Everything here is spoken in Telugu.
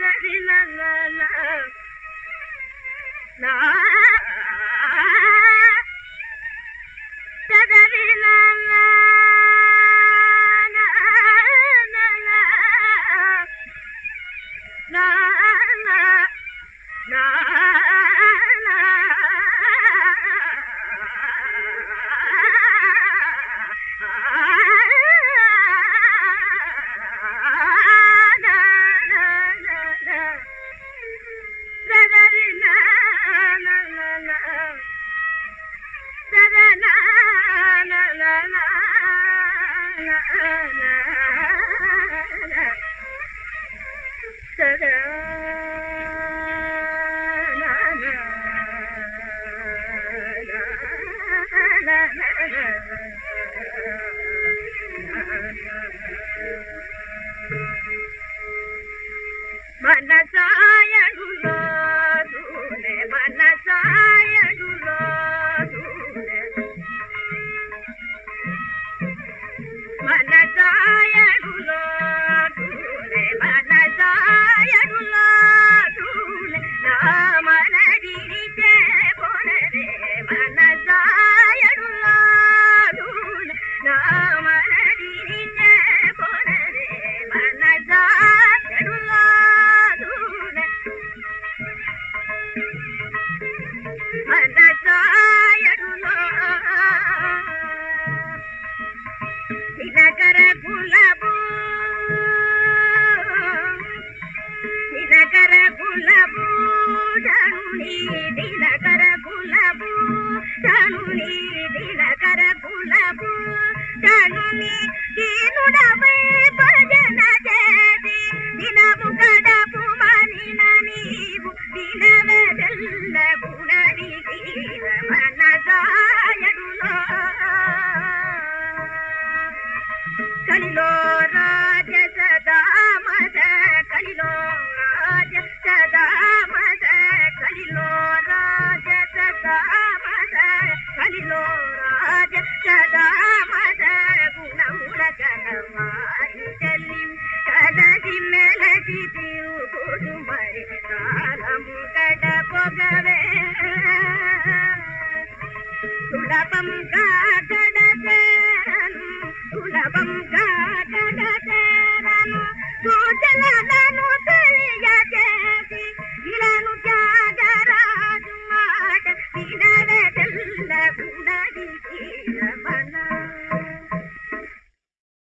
إلى الأنام نعم मनाचा జనుని దినకర కులబు జనుని దినకర కులబు జనుని దీనుడవై భజన సదామద కలిలో రాజ సదామద గుణముల కలవారి చెల్లి కలది మెలది తిరుగుడు మరి కాలము సులభం